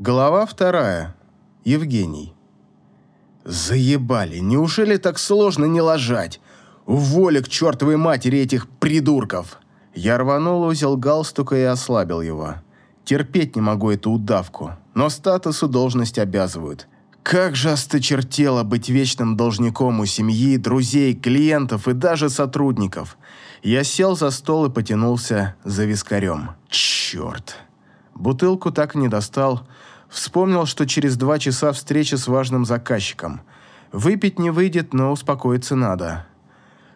Глава вторая. Евгений. Заебали, неужели так сложно не ложать? Уволи к чертовой матери этих придурков. Я рванул узел галстука и ослабил его. Терпеть не могу эту удавку, но статус и должность обязывают. Как же осточертело быть вечным должником у семьи, друзей, клиентов и даже сотрудников. Я сел за стол и потянулся за вискарем. Черт. Бутылку так и не достал, Вспомнил, что через два часа встреча с важным заказчиком. Выпить не выйдет, но успокоиться надо.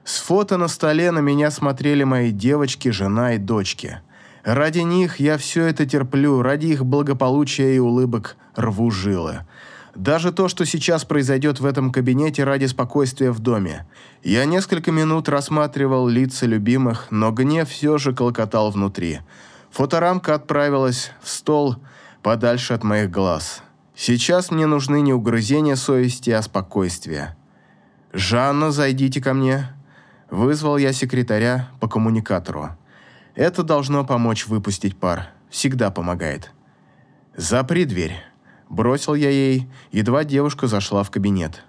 С фото на столе на меня смотрели мои девочки, жена и дочки. Ради них я все это терплю, ради их благополучия и улыбок рву жилы. Даже то, что сейчас произойдет в этом кабинете ради спокойствия в доме. Я несколько минут рассматривал лица любимых, но гнев все же колокотал внутри. Фоторамка отправилась в стол, подальше от моих глаз. Сейчас мне нужны не угрызения совести, а спокойствие. «Жанна, зайдите ко мне». Вызвал я секретаря по коммуникатору. Это должно помочь выпустить пар. Всегда помогает. «Запри дверь». Бросил я ей, едва девушка зашла в кабинет.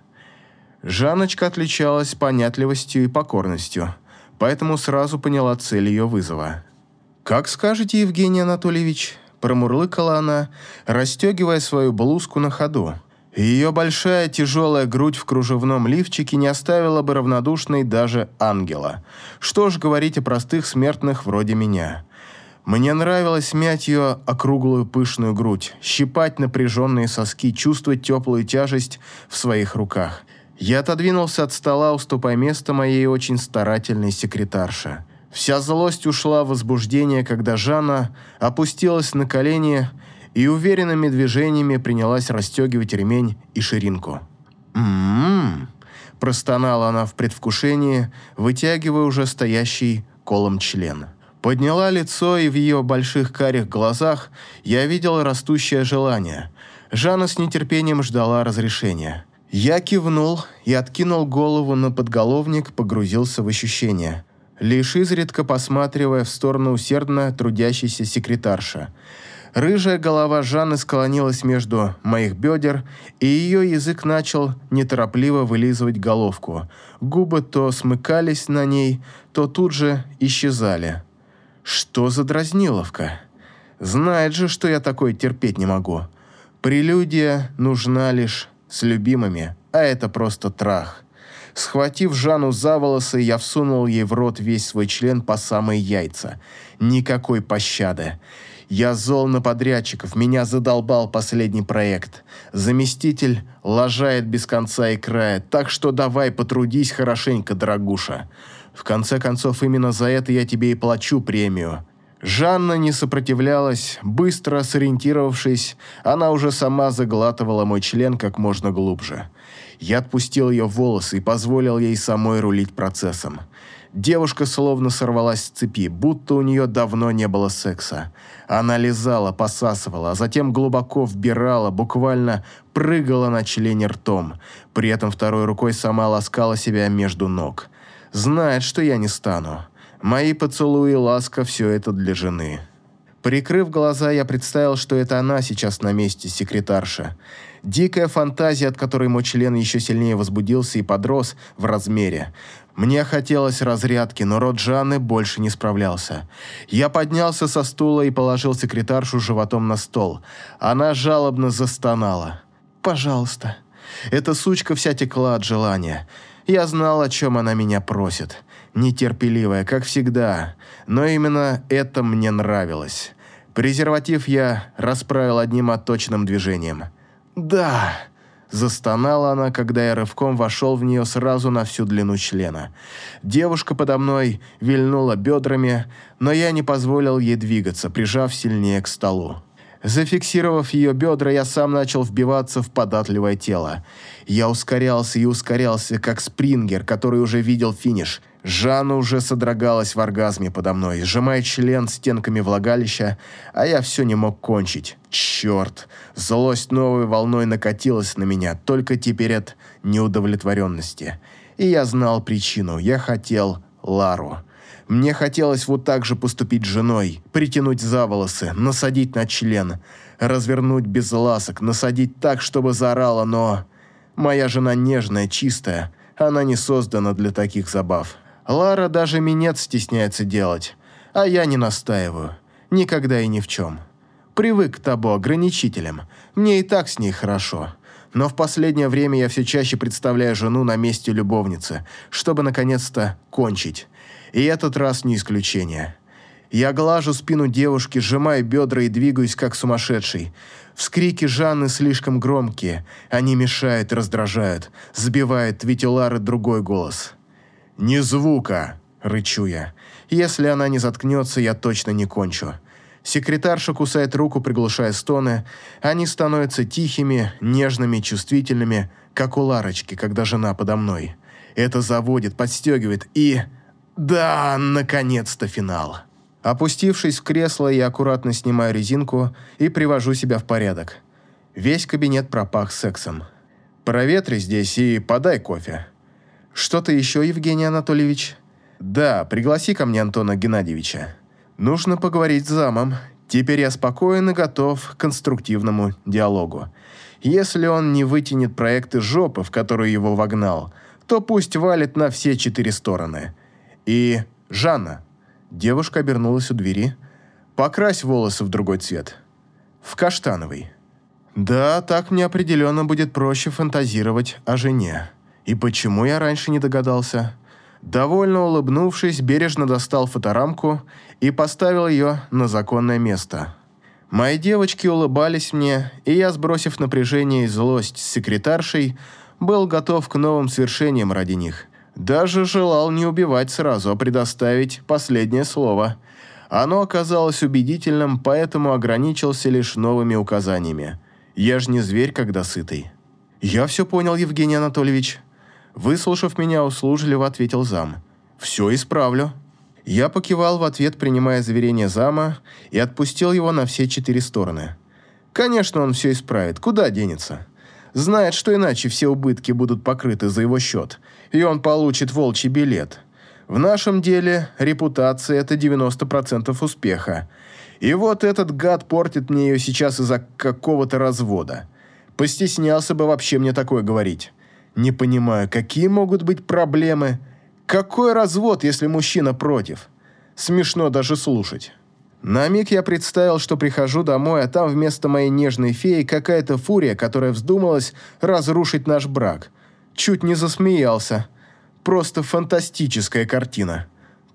Жанночка отличалась понятливостью и покорностью, поэтому сразу поняла цель ее вызова. «Как скажете, Евгений Анатольевич?» Промурлыкала она, расстегивая свою блузку на ходу. Ее большая тяжелая грудь в кружевном лифчике не оставила бы равнодушной даже ангела. Что ж говорить о простых смертных вроде меня. Мне нравилось мять ее округлую пышную грудь, щипать напряженные соски, чувствовать теплую тяжесть в своих руках. Я отодвинулся от стола, уступая место моей очень старательной секретарше. Вся злость ушла в возбуждение, когда Жанна опустилась на колени и уверенными движениями принялась расстегивать ремень и ширинку. «М-м-м», простонала она в предвкушении, вытягивая уже стоящий колом член. Подняла лицо, и в ее больших карих глазах я видел растущее желание. Жанна с нетерпением ждала разрешения. Я кивнул и откинул голову на подголовник, погрузился в ощущение – лишь изредка посматривая в сторону усердно трудящейся секретарша. Рыжая голова Жанны склонилась между моих бедер, и ее язык начал неторопливо вылизывать головку. Губы то смыкались на ней, то тут же исчезали. Что за дразниловка? Знает же, что я такое терпеть не могу. Прелюдия нужна лишь с любимыми, а это просто трах. Схватив Жанну за волосы, я всунул ей в рот весь свой член по самые яйца. Никакой пощады. Я зол на подрядчиков, меня задолбал последний проект. Заместитель лажает без конца и края, так что давай потрудись хорошенько, дорогуша. В конце концов, именно за это я тебе и плачу премию. Жанна не сопротивлялась, быстро сориентировавшись, она уже сама заглатывала мой член как можно глубже. Я отпустил ее волосы и позволил ей самой рулить процессом. Девушка словно сорвалась с цепи, будто у нее давно не было секса. Она лизала, посасывала, а затем глубоко вбирала, буквально прыгала на члене ртом. При этом второй рукой сама ласкала себя между ног. Знает, что я не стану. Мои поцелуи ласка – все это для жены. Прикрыв глаза, я представил, что это она сейчас на месте секретарша. Дикая фантазия, от которой мой член еще сильнее возбудился и подрос в размере. Мне хотелось разрядки, но рот Жанны больше не справлялся. Я поднялся со стула и положил секретаршу животом на стол. Она жалобно застонала. «Пожалуйста». Эта сучка вся текла от желания. Я знал, о чем она меня просит. Нетерпеливая, как всегда. Но именно это мне нравилось. Презерватив я расправил одним отточенным движением. «Да!» Застонала она, когда я рывком вошел в нее сразу на всю длину члена. Девушка подо мной вильнула бедрами, но я не позволил ей двигаться, прижав сильнее к столу. Зафиксировав ее бедра, я сам начал вбиваться в податливое тело. Я ускорялся и ускорялся, как спрингер, который уже видел финиш – Жанна уже содрогалась в оргазме подо мной, сжимая член стенками влагалища, а я все не мог кончить. Черт! Злость новой волной накатилась на меня, только теперь от неудовлетворенности. И я знал причину. Я хотел Лару. Мне хотелось вот так же поступить с женой, притянуть за волосы, насадить на член, развернуть без ласок, насадить так, чтобы заорала, но... Моя жена нежная, чистая, она не создана для таких забав. Лара даже минет стесняется делать, а я не настаиваю. Никогда и ни в чем. Привык к табу ограничителям. Мне и так с ней хорошо. Но в последнее время я все чаще представляю жену на месте любовницы, чтобы наконец-то кончить. И этот раз не исключение. Я глажу спину девушки, сжимаю бедра и двигаюсь как сумасшедший. Вскрики Жанны слишком громкие. Они мешают, раздражают, сбивают, ведь у Лары другой голос. «Ни звука!» – рычу я. «Если она не заткнется, я точно не кончу». Секретарша кусает руку, приглушая стоны. Они становятся тихими, нежными, чувствительными, как у Ларочки, когда жена подо мной. Это заводит, подстегивает и... Да, наконец-то финал. Опустившись в кресло, я аккуратно снимаю резинку и привожу себя в порядок. Весь кабинет пропах сексом. Проветри здесь и подай кофе. Что-то еще, Евгений Анатольевич? Да, пригласи ко мне Антона Геннадьевича. Нужно поговорить с замом. Теперь я спокоен и готов к конструктивному диалогу. Если он не вытянет проект из жопы, в которую его вогнал, то пусть валит на все четыре стороны. И Жанна. Девушка обернулась у двери. Покрась волосы в другой цвет. В каштановый. Да, так мне определенно будет проще фантазировать о жене. И почему я раньше не догадался? Довольно улыбнувшись, бережно достал фоторамку и поставил ее на законное место. Мои девочки улыбались мне, и я, сбросив напряжение и злость с секретаршей, был готов к новым свершениям ради них. Даже желал не убивать сразу, а предоставить последнее слово. Оно оказалось убедительным, поэтому ограничился лишь новыми указаниями. Я ж не зверь, когда сытый. «Я все понял, Евгений Анатольевич», Выслушав меня, услужливо ответил зам. «Все исправлю». Я покивал в ответ, принимая заверение зама, и отпустил его на все четыре стороны. Конечно, он все исправит. Куда денется? Знает, что иначе все убытки будут покрыты за его счет, и он получит волчий билет. В нашем деле репутация – это 90% успеха. И вот этот гад портит мне ее сейчас из-за какого-то развода. Постеснялся бы вообще мне такое говорить. Не понимаю, какие могут быть проблемы? Какой развод, если мужчина против? Смешно даже слушать. На миг я представил, что прихожу домой, а там вместо моей нежной феи какая-то фурия, которая вздумалась разрушить наш брак. Чуть не засмеялся. Просто фантастическая картина.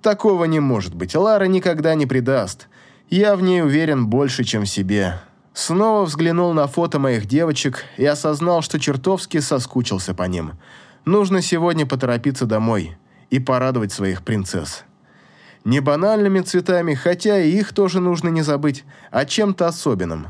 Такого не может быть. Лара никогда не предаст. Я в ней уверен больше, чем в себе. Снова взглянул на фото моих девочек и осознал, что чертовски соскучился по ним. Нужно сегодня поторопиться домой и порадовать своих принцесс. Не банальными цветами, хотя и их тоже нужно не забыть, а чем-то особенным.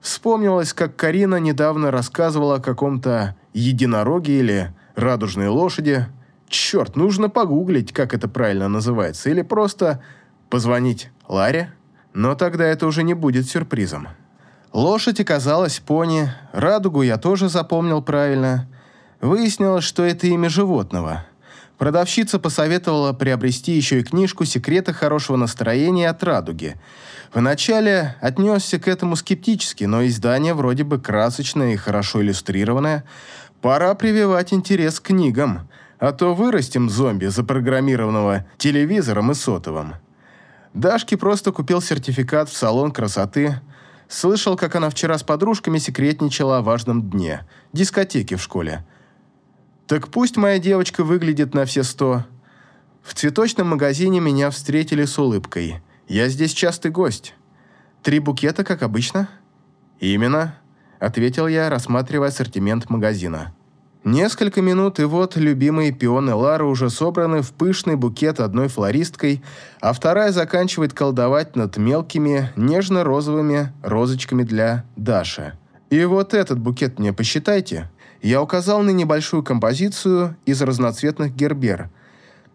Вспомнилось, как Карина недавно рассказывала о каком-то единороге или радужной лошади. Черт, нужно погуглить, как это правильно называется, или просто позвонить Ларе. Но тогда это уже не будет сюрпризом. Лошадь оказалась пони, радугу я тоже запомнил правильно. Выяснилось, что это имя животного. Продавщица посоветовала приобрести еще и книжку «Секреты хорошего настроения» от радуги. Вначале отнесся к этому скептически, но издание вроде бы красочное и хорошо иллюстрированное. Пора прививать интерес к книгам, а то вырастим зомби, запрограммированного телевизором и сотовым. Дашке просто купил сертификат в салон красоты – Слышал, как она вчера с подружками секретничала о важном дне – дискотеке в школе. Так пусть моя девочка выглядит на все сто. В цветочном магазине меня встретили с улыбкой. Я здесь частый гость. Три букета, как обычно? Именно, ответил я, рассматривая ассортимент магазина. Несколько минут, и вот любимые пионы Лары уже собраны в пышный букет одной флористкой, а вторая заканчивает колдовать над мелкими, нежно-розовыми розочками для Даши. И вот этот букет мне посчитайте. Я указал на небольшую композицию из разноцветных гербер.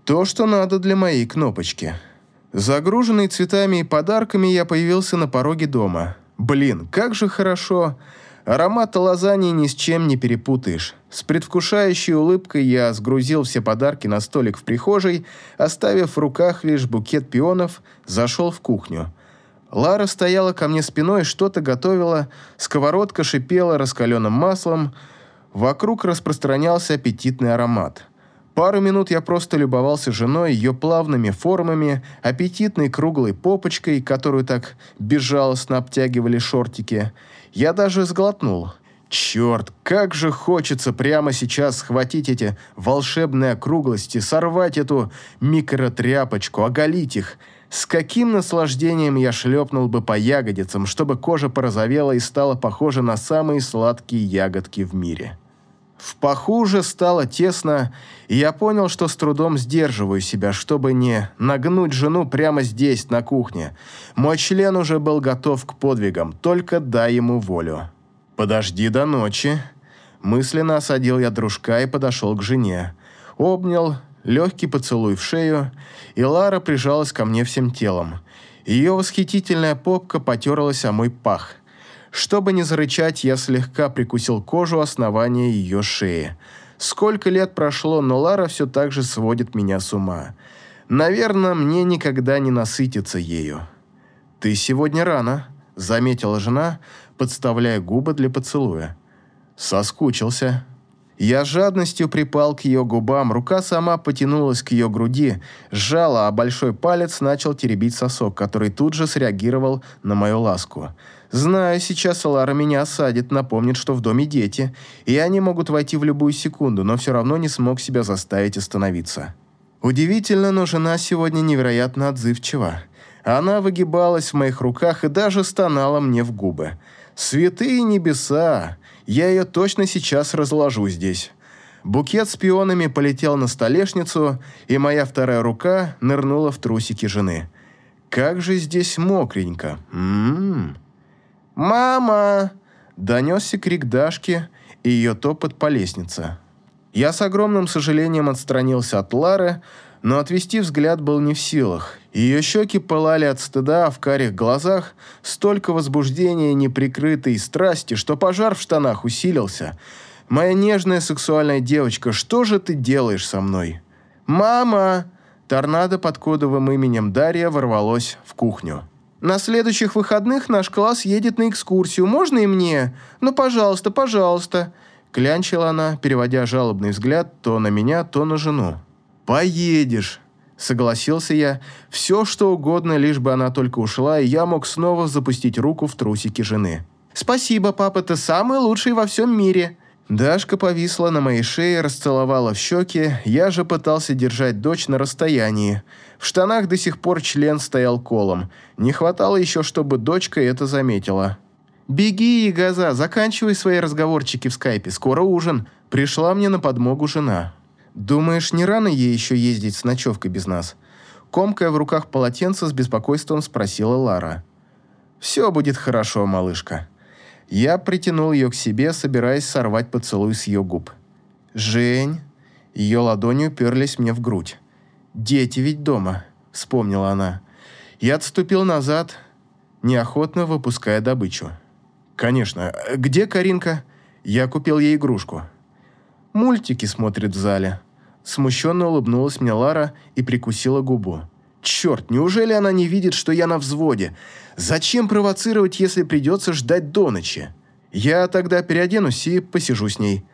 То, что надо для моей кнопочки. Загруженный цветами и подарками, я появился на пороге дома. Блин, как же хорошо. Аромат лазаньи ни с чем не перепутаешь. С предвкушающей улыбкой я сгрузил все подарки на столик в прихожей, оставив в руках лишь букет пионов, зашел в кухню. Лара стояла ко мне спиной, что-то готовила, сковородка шипела раскаленным маслом, вокруг распространялся аппетитный аромат. Пару минут я просто любовался женой, ее плавными формами, аппетитной круглой попочкой, которую так безжалостно обтягивали шортики. Я даже сглотнул – Черт, как же хочется прямо сейчас схватить эти волшебные округлости, сорвать эту микротряпочку, оголить их. С каким наслаждением я шлепнул бы по ягодицам, чтобы кожа порозовела и стала похожа на самые сладкие ягодки в мире. В паху же стало тесно, и я понял, что с трудом сдерживаю себя, чтобы не нагнуть жену прямо здесь, на кухне. Мой член уже был готов к подвигам, только дай ему волю. «Подожди до ночи». Мысленно осадил я дружка и подошел к жене. Обнял, легкий поцелуй в шею, и Лара прижалась ко мне всем телом. Ее восхитительная попка потерлась о мой пах. Чтобы не зарычать, я слегка прикусил кожу основания ее шеи. Сколько лет прошло, но Лара все так же сводит меня с ума. Наверное, мне никогда не насытиться ею. «Ты сегодня рано», — заметила жена, — подставляя губы для поцелуя. Соскучился. Я жадностью припал к ее губам, рука сама потянулась к ее груди, сжала, а большой палец начал теребить сосок, который тут же среагировал на мою ласку. Знаю, сейчас Лара меня осадит, напомнит, что в доме дети, и они могут войти в любую секунду, но все равно не смог себя заставить остановиться. Удивительно, но жена сегодня невероятно отзывчива. Она выгибалась в моих руках и даже стонала мне в губы. Святые небеса! Я ее точно сейчас разложу здесь. Букет с пионами полетел на столешницу, и моя вторая рука нырнула в трусики жены. Как же здесь мокренько. М-м-м. «Мама!» – донесся крик Дашки и ее топот по лестнице. Я с огромным сожалением отстранился от Лары, но отвести взгляд был не в силах. Ее щеки пылали от стыда, а в карих глазах столько возбуждения, неприкрытой страсти, что пожар в штанах усилился. «Моя нежная сексуальная девочка, что же ты делаешь со мной?» «Мама!» Торнадо под кодовым именем Дарья ворвалось в кухню. «На следующих выходных наш класс едет на экскурсию. Можно и мне? Ну, пожалуйста, пожалуйста!» Клянчила она, переводя жалобный взгляд то на меня, то на жену. «Поедешь», — согласился я. «Все, что угодно, лишь бы она только ушла, и я мог снова запустить руку в трусики жены». «Спасибо, папа, ты самый лучший во всем мире». Дашка повисла на моей шее, расцеловала в щеки, я же пытался держать дочь на расстоянии. В штанах до сих пор член стоял колом. Не хватало еще, чтобы дочка это заметила. «Беги, Ягоза, заканчивай свои разговорчики в скайпе, скоро ужин». Пришла мне на подмогу жена. «Думаешь, не рано ей еще ездить с ночевкой без нас?» Комкая в руках полотенце с беспокойством спросила Лара. «Все будет хорошо, малышка». Я притянул ее к себе, собираясь сорвать поцелуй с ее губ. «Жень...» Ее ладонью уперлись мне в грудь. «Дети ведь дома», — вспомнила она. Я отступил назад, неохотно выпуская добычу. «Конечно. Где Каринка?» Я купил ей игрушку. «Мультики смотрит в зале», Смущенно улыбнулась мне Лара и прикусила губу. «Черт, неужели она не видит, что я на взводе? Зачем провоцировать, если придется ждать до ночи? Я тогда переоденусь и посижу с ней.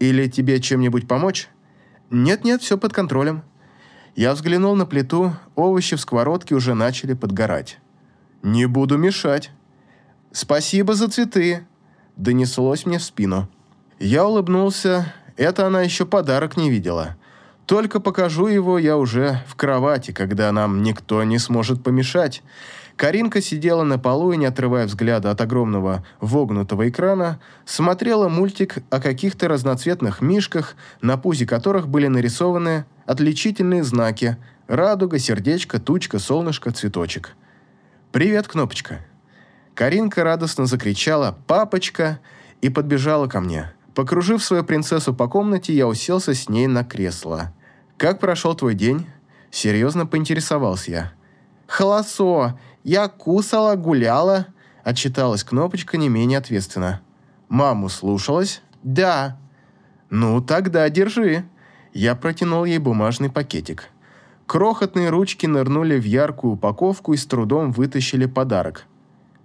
Или тебе чем-нибудь помочь?» «Нет-нет, все под контролем». Я взглянул на плиту, овощи в сковородке уже начали подгорать. «Не буду мешать». «Спасибо за цветы», — донеслось мне в спину. Я улыбнулся, это она еще подарок не видела. Только покажу его я уже в кровати, когда нам никто не сможет помешать. Каринка сидела на полу и, не отрывая взгляда от огромного вогнутого экрана, смотрела мультик о каких-то разноцветных мишках, на пузе которых были нарисованы отличительные знаки – радуга, сердечко, тучка, солнышко, цветочек. «Привет, Кнопочка!» Каринка радостно закричала «Папочка!» и подбежала ко мне. Покружив свою принцессу по комнате, я уселся с ней на кресло. «Как прошел твой день?» Серьезно поинтересовался я. «Холосо! Я кусала, гуляла!» Отчиталась кнопочка не менее ответственно. «Маму слушалась?» «Да». «Ну, тогда держи». Я протянул ей бумажный пакетик. Крохотные ручки нырнули в яркую упаковку и с трудом вытащили подарок.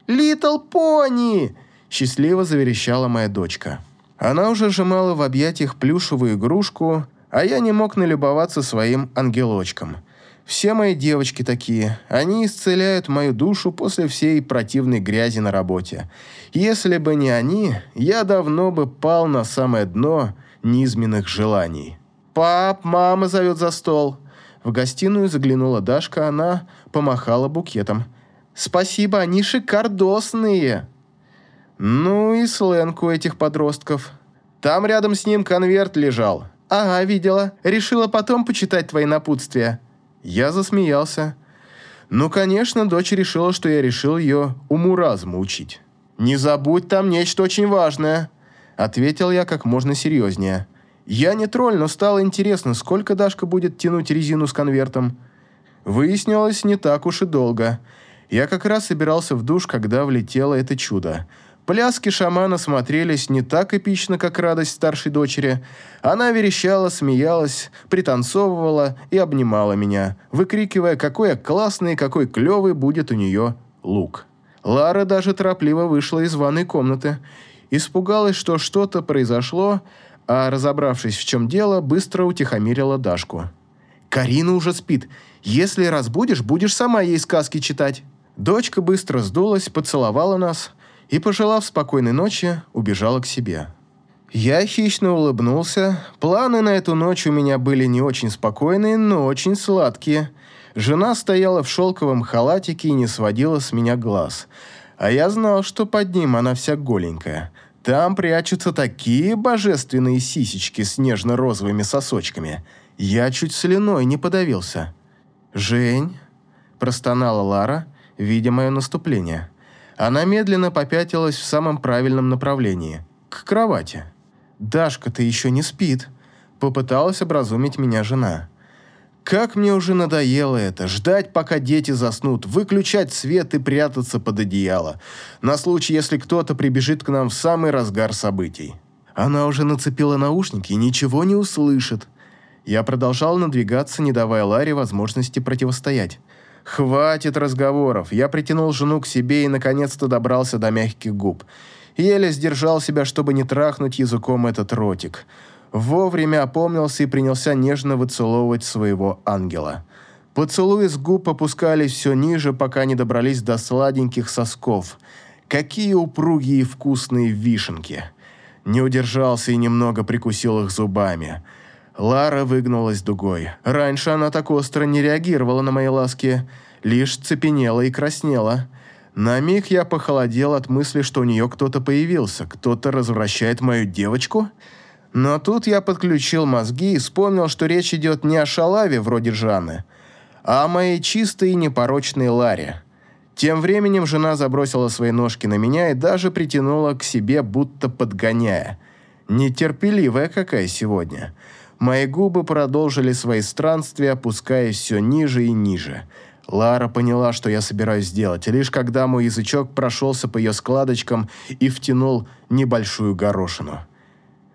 «Литл Пони!» – счастливо заверещала моя дочка. Она уже сжимала в объятиях плюшевую игрушку, а я не мог налюбоваться своим ангелочком. Все мои девочки такие. Они исцеляют мою душу после всей противной грязи на работе. Если бы не они, я давно бы пал на самое дно низменных желаний. «Пап, мама зовет за стол». В гостиную заглянула Дашка, она помахала букетом. «Спасибо, они шикардосные!» Ну и сленг у этих подростков. Там рядом с ним конверт лежал. «Ага, видела. Решила потом почитать твои напутствия». Я засмеялся. Ну, конечно, дочь решила, что я решил ее уму-разуму учить. «Не забудь, там нечто очень важное», — ответил я как можно серьезнее. Я не тролль, но стало интересно, сколько Дашка будет тянуть резину с конвертом. Выяснилось, не так уж и долго. Я как раз собирался в душ, когда влетело это чудо. Пляски шамана смотрелись не так эпично, как радость старшей дочери. Она верещала, смеялась, пританцовывала и обнимала меня, выкрикивая, какой я классный и какой клевый будет у нее лук. Лара даже торопливо вышла из ванной комнаты. Испугалась, что что-то произошло, а, разобравшись, в чем дело, быстро утихомирила Дашку. «Карина уже спит. Если разбудишь, будешь сама ей сказки читать». Дочка быстро сдулась, поцеловала нас и, пожелав спокойной ночи, убежала к себе. Я хищно улыбнулся. Планы на эту ночь у меня были не очень спокойные, но очень сладкие. Жена стояла в шелковом халатике и не сводила с меня глаз. А я знал, что под ним она вся голенькая – там прячутся такие божественные сисечки с нежно-розовыми сосочками. Я чуть слюной не подавился. «Жень», – простонала Лара, видя мое наступление. Она медленно попятилась в самом правильном направлении – к кровати. «Дашка-то еще не спит», – попыталась образумить меня жена. Как мне уже надоело это, ждать, пока дети заснут, выключать свет и прятаться под одеяло, на случай, если кто-то прибежит к нам в самый разгар событий. Она уже нацепила наушники и ничего не услышит. Я продолжал надвигаться, не давая Ларе возможности противостоять. «Хватит разговоров!» Я притянул жену к себе и, наконец-то, добрался до мягких губ. Еле сдержал себя, чтобы не трахнуть языком этот ротик – вовремя опомнился и принялся нежно выцеловывать своего ангела. Поцелуи с губ опускались все ниже, пока не добрались до сладеньких сосков. Какие упругие и вкусные вишенки! Не удержался и немного прикусил их зубами. Лара выгнулась дугой. Раньше она так остро не реагировала на мои ласки, лишь цепенела и краснела. На миг я похолодел от мысли, что у нее кто-то появился, кто-то развращает мою девочку — но тут я подключил мозги и вспомнил, что речь идет не о шалаве вроде Жанны, а о моей чистой и непорочной Ларе. Тем временем жена забросила свои ножки на меня и даже притянула к себе, будто подгоняя. Нетерпеливая какая сегодня. Мои губы продолжили свои странствия, опускаясь все ниже и ниже. Лара поняла, что я собираюсь сделать, лишь когда мой язычок прошелся по ее складочкам и втянул небольшую горошину.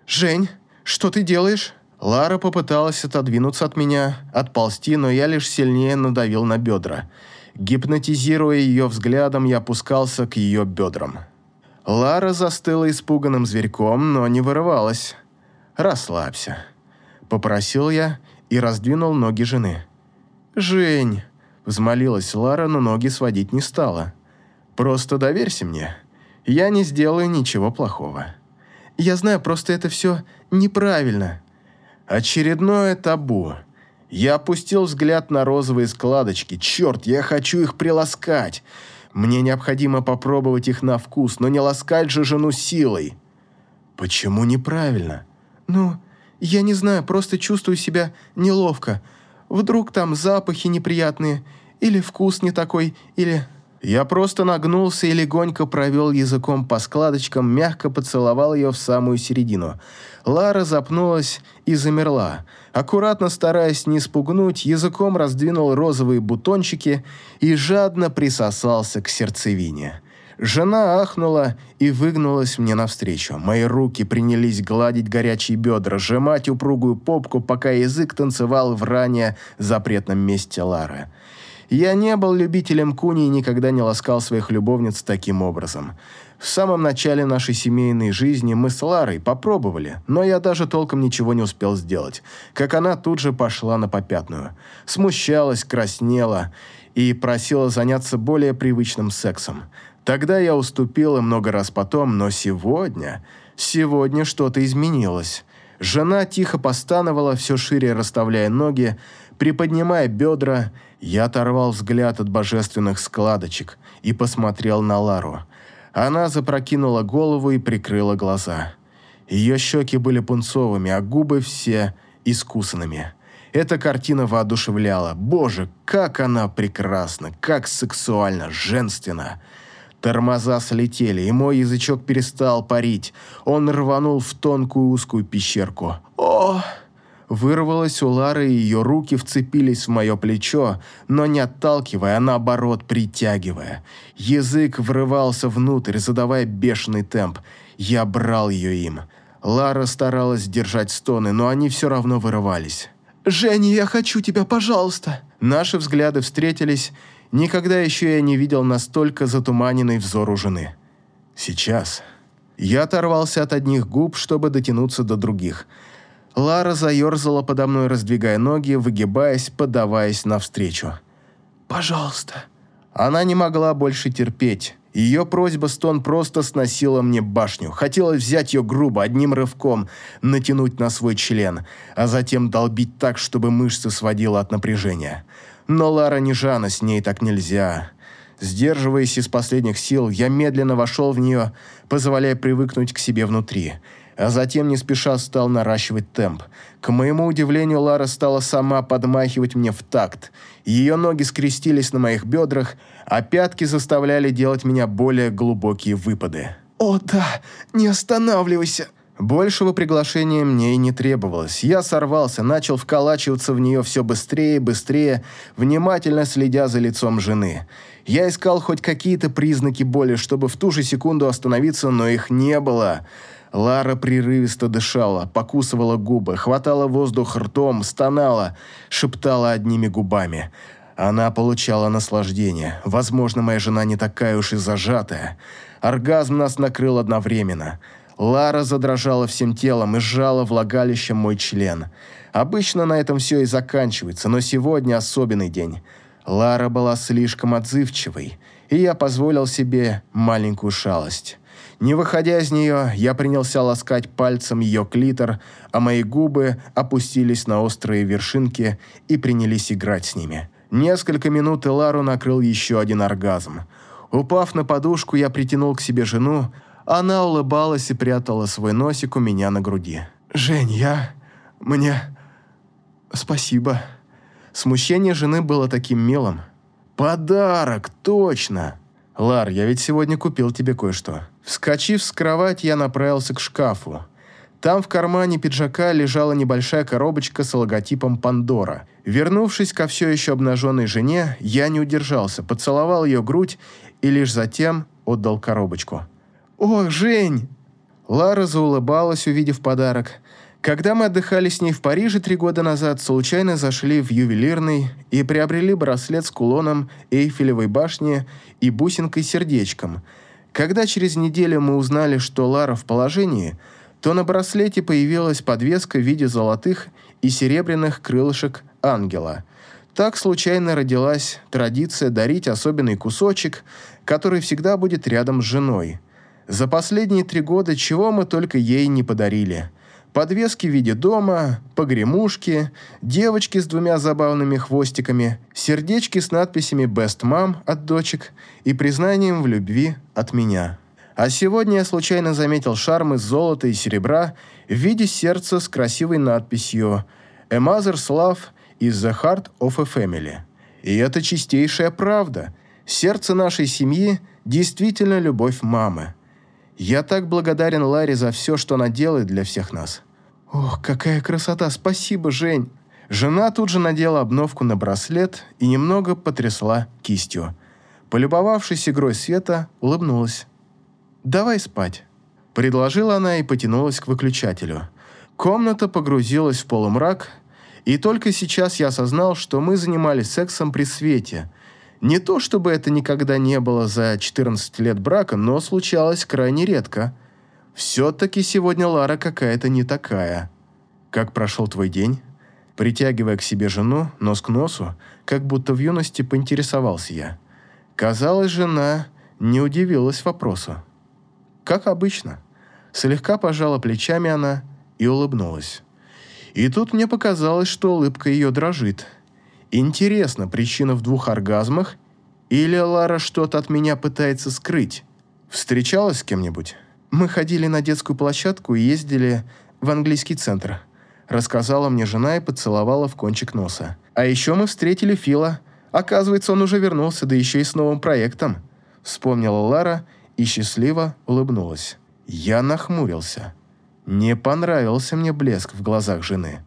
«Жень, что ты делаешь?» Лара попыталась отодвинуться от меня, отползти, но я лишь сильнее надавил на бедра. Гипнотизируя ее взглядом, я опускался к ее бедрам. Лара застыла испуганным зверьком, но не вырывалась. «Расслабься», — попросил я и раздвинул ноги жены. «Жень», — взмолилась Лара, но ноги сводить не стала. «Просто доверься мне. Я не сделаю ничего плохого». Я знаю, просто это все неправильно». Очередное табу. Я опустил взгляд на розовые складочки. Черт, я хочу их приласкать. Мне необходимо попробовать их на вкус, но не ласкать же жену силой. Почему неправильно? Ну, я не знаю, просто чувствую себя неловко. Вдруг там запахи неприятные, или вкус не такой, или... Я просто нагнулся и легонько провел языком по складочкам, мягко поцеловал ее в самую середину. Лара запнулась и замерла. Аккуратно стараясь не спугнуть, языком раздвинул розовые бутончики и жадно присосался к сердцевине. Жена ахнула и выгнулась мне навстречу. Мои руки принялись гладить горячие бедра, сжимать упругую попку, пока язык танцевал в ранее запретном месте Лары. Я не был любителем куни и никогда не ласкал своих любовниц таким образом. В самом начале нашей семейной жизни мы с Ларой попробовали, но я даже толком ничего не успел сделать, как она тут же пошла на попятную. Смущалась, краснела и просила заняться более привычным сексом. Тогда я уступил и много раз потом, но сегодня... Сегодня что-то изменилось. Жена тихо постановала, все шире расставляя ноги, приподнимая бедра. Я оторвал взгляд от божественных складочек и посмотрел на Лару. Она запрокинула голову и прикрыла глаза. Ее щеки были пунцовыми, а губы все искусанными. Эта картина воодушевляла. Боже, как она прекрасна, как сексуально, женственно. Тормоза слетели, и мой язычок перестал парить. Он рванул в тонкую узкую пещерку. «О!» Вырвалась у Лары, и ее руки вцепились в мое плечо, но не отталкивая, а наоборот притягивая. Язык врывался внутрь, задавая бешеный темп. Я брал ее им. Лара старалась держать стоны, но они все равно вырывались. «Женя, я хочу тебя, пожалуйста!» Наши взгляды встретились, Никогда еще я не видел настолько затуманенный взор у жены. Сейчас. Я оторвался от одних губ, чтобы дотянуться до других. Лара заерзала подо мной, раздвигая ноги, выгибаясь, подаваясь навстречу. «Пожалуйста». Она не могла больше терпеть. Ее просьба стон просто сносила мне башню. Хотелось взять ее грубо, одним рывком, натянуть на свой член, а затем долбить так, чтобы мышцы сводило от напряжения. Но Лара не Жана, с ней так нельзя. Сдерживаясь из последних сил, я медленно вошел в нее, позволяя привыкнуть к себе внутри, а затем не спеша стал наращивать темп. К моему удивлению, Лара стала сама подмахивать мне в такт. Ее ноги скрестились на моих бедрах, а пятки заставляли делать меня более глубокие выпады. «О да, не останавливайся!» Большего приглашения мне и не требовалось. Я сорвался, начал вколачиваться в нее все быстрее и быстрее, внимательно следя за лицом жены. Я искал хоть какие-то признаки боли, чтобы в ту же секунду остановиться, но их не было. Лара прерывисто дышала, покусывала губы, хватала воздух ртом, стонала, шептала одними губами. Она получала наслаждение. Возможно, моя жена не такая уж и зажатая. Оргазм нас накрыл одновременно – Лара задрожала всем телом и сжала влагалищем мой член. Обычно на этом все и заканчивается, но сегодня особенный день. Лара была слишком отзывчивой, и я позволил себе маленькую шалость. Не выходя из нее, я принялся ласкать пальцем ее клитор, а мои губы опустились на острые вершинки и принялись играть с ними. Несколько минут Лару накрыл еще один оргазм. Упав на подушку, я притянул к себе жену, она улыбалась и прятала свой носик у меня на груди. «Жень, я... мне... спасибо». Смущение жены было таким милым. «Подарок, точно!» «Лар, я ведь сегодня купил тебе кое-что». Вскочив с кровати, я направился к шкафу. Там в кармане пиджака лежала небольшая коробочка с логотипом «Пандора». Вернувшись ко все еще обнаженной жене, я не удержался, поцеловал ее грудь и лишь затем отдал коробочку. «Ох, Жень!» Лара заулыбалась, увидев подарок. Когда мы отдыхали с ней в Париже три года назад, случайно зашли в ювелирный и приобрели браслет с кулоном Эйфелевой башни и бусинкой-сердечком. Когда через неделю мы узнали, что Лара в положении, то на браслете появилась подвеска в виде золотых и серебряных крылышек ангела. Так случайно родилась традиция дарить особенный кусочек, который всегда будет рядом с женой – за последние три года чего мы только ей не подарили. Подвески в виде дома, погремушки, девочки с двумя забавными хвостиками, сердечки с надписями «Best Mom» от дочек и признанием в любви от меня. А сегодня я случайно заметил шарм из золота и серебра в виде сердца с красивой надписью «A mother's love is the heart of a family». И это чистейшая правда. Сердце нашей семьи действительно любовь мамы. Я так благодарен Ларе за все, что она делает для всех нас. Ох, какая красота, спасибо, Жень. Жена тут же надела обновку на браслет и немного потрясла кистью. Полюбовавшись игрой света, улыбнулась. «Давай спать», – предложила она и потянулась к выключателю. Комната погрузилась в полумрак, и только сейчас я осознал, что мы занимались сексом при свете. Не то чтобы это никогда не было за 14 лет брака, но случалось крайне редко. Все-таки сегодня Лара какая-то не такая. «Как прошел твой день?» Притягивая к себе жену, нос к носу, как будто в юности поинтересовался я. Казалось, жена не удивилась вопросу. Как обычно. Слегка пожала плечами она и улыбнулась. И тут мне показалось, что улыбка ее дрожит. Интересно, причина в двух оргазмах? Или Лара что-то от меня пытается скрыть? Встречалась с кем-нибудь? Мы ходили на детскую площадку и ездили в английский центр. Рассказала мне жена и поцеловала в кончик носа. А еще мы встретили Фила. Оказывается, он уже вернулся, да еще и с новым проектом. Вспомнила Лара и счастливо улыбнулась. Я нахмурился. Не понравился мне блеск в глазах жены.